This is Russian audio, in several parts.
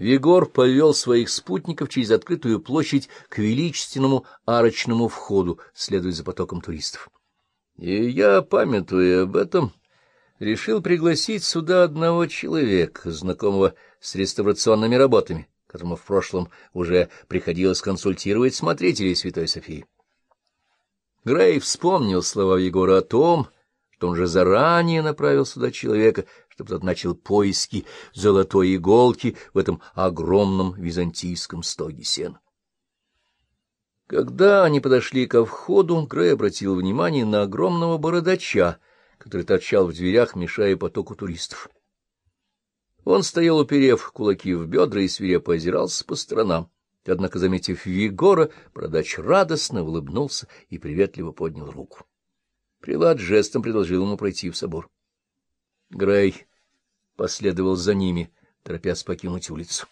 Вигор повел своих спутников через открытую площадь к величественному арочному входу, следуя за потоком туристов. И я, памятуя об этом, решил пригласить сюда одного человека, знакомого с реставрационными работами, которому в прошлом уже приходилось консультировать смотрителей Святой Софии. Грей вспомнил слова Егора о том, что он же заранее направил сюда человека, чтобы тот начал поиски золотой иголки в этом огромном византийском стоге сена. Когда они подошли ко входу, Грей обратил внимание на огромного бородача, который торчал в дверях, мешая потоку туристов. Он стоял, уперев кулаки в бедра и свирепо озирался по сторонам. Однако, заметив Егора, бородач радостно улыбнулся и приветливо поднял руку. Прилад жестом предложил ему пройти в собор. Грей последовал за ними, торопясь покинуть улицу.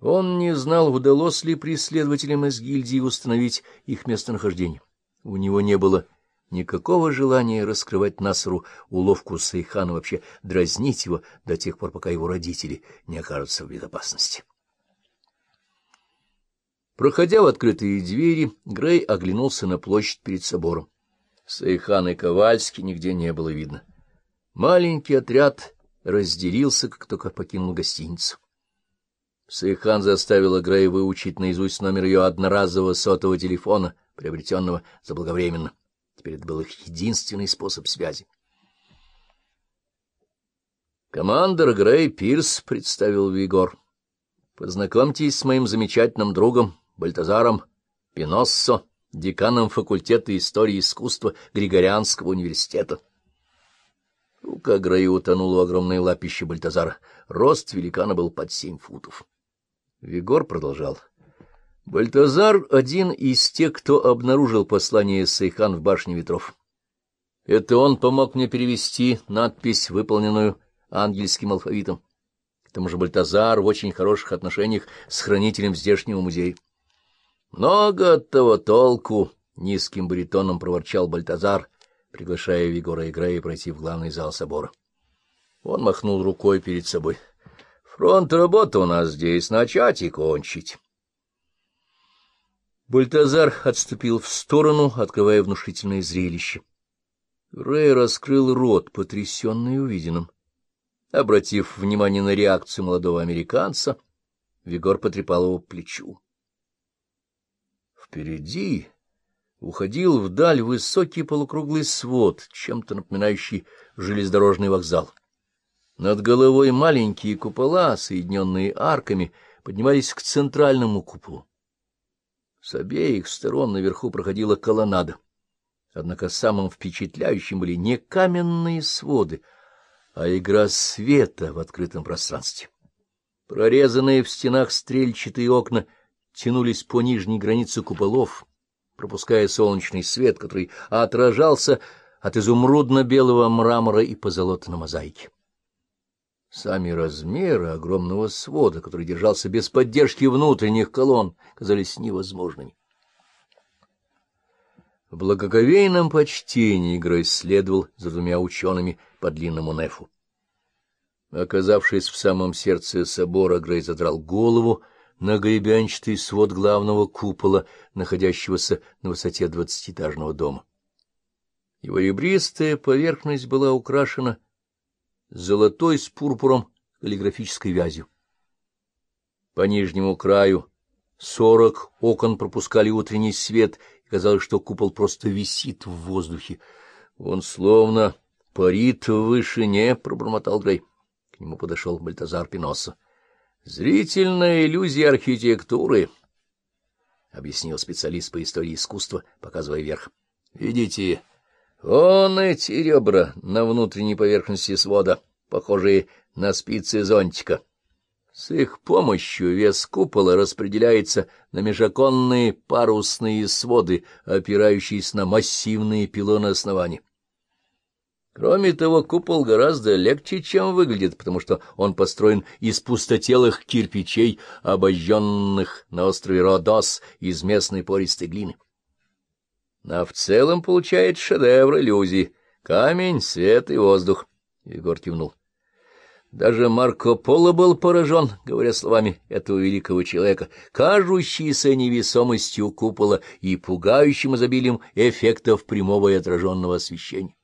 Он не знал, удалось ли преследователям из гильдии установить их местонахождение. У него не было никакого желания раскрывать Насру уловку Сайхана, вообще дразнить его до тех пор, пока его родители не окажутся в безопасности. Проходя в открытые двери, Грей оглянулся на площадь перед собором. Сайхан и Ковальски нигде не было видно. Маленький отряд разделился, как только покинул гостиницу. Сайхан заставила Грея выучить наизусть номер ее одноразового сотового телефона, приобретенного заблаговременно. Теперь это был их единственный способ связи. «Командор Грей Пирс», — представил Вигор. «Познакомьтесь с моим замечательным другом, Бальтазаром Пиноссо, деканом факультета истории и искусства Григорианского университета. Рука Грея утонула в огромной лапище Бальтазара. Рост великана был под семь футов. Вигор продолжал. Бальтазар — один из тех, кто обнаружил послание Сейхан в башне ветров. Это он помог мне перевести надпись, выполненную ангельским алфавитом. К тому же Бальтазар в очень хороших отношениях с хранителем здешнего музея. Много от того толку, — низким баритоном проворчал Бальтазар, приглашая Вигора и Грея пройти в главный зал собора. Он махнул рукой перед собой. — Фронт работы у нас здесь начать и кончить. Бальтазар отступил в сторону, открывая внушительное зрелище. Рэй раскрыл рот, потрясенный увиденным. Обратив внимание на реакцию молодого американца, Вигор потрепал его плечу. Впереди уходил вдаль высокий полукруглый свод, чем-то напоминающий железнодорожный вокзал. Над головой маленькие купола, соединенные арками, поднимались к центральному куполу. С обеих сторон наверху проходила колоннада. Однако самым впечатляющим были не каменные своды, а игра света в открытом пространстве. Прорезанные в стенах стрельчатые окна — тянулись по нижней границе куполов, пропуская солнечный свет, который отражался от изумрудно-белого мрамора и позолота на мозаике. Сами размеры огромного свода, который держался без поддержки внутренних колонн, казались невозможными. В благоговейном почтении Грой следовал за двумя учеными по длинному нефу. Оказавшись в самом сердце собора, Грей задрал голову, на гребенчатый свод главного купола, находящегося на высоте двадцатиэтажного дома. Его ребристая поверхность была украшена золотой с пурпуром каллиграфической вязью. По нижнему краю сорок окон пропускали утренний свет, и казалось, что купол просто висит в воздухе. Он словно парит в вышине, — пробормотал Грей. К нему подошел Бальтазар Пиноса. Зрительная иллюзия архитектуры, — объяснил специалист по истории искусства, показывая вверх. — Видите, вон эти ребра на внутренней поверхности свода, похожие на спицы зонтика. С их помощью вес купола распределяется на межоконные парусные своды, опирающиеся на массивные пилоны основания. Кроме того, купол гораздо легче, чем выглядит, потому что он построен из пустотелых кирпичей, обожженных на острове Родос из местной пористой глины. А в целом получает шедевр иллюзий — камень, свет и воздух. Егор кивнул. Даже Марко Поло был поражен, говоря словами этого великого человека, кажущейся невесомостью купола и пугающим изобилием эффектов прямого и отраженного освещения.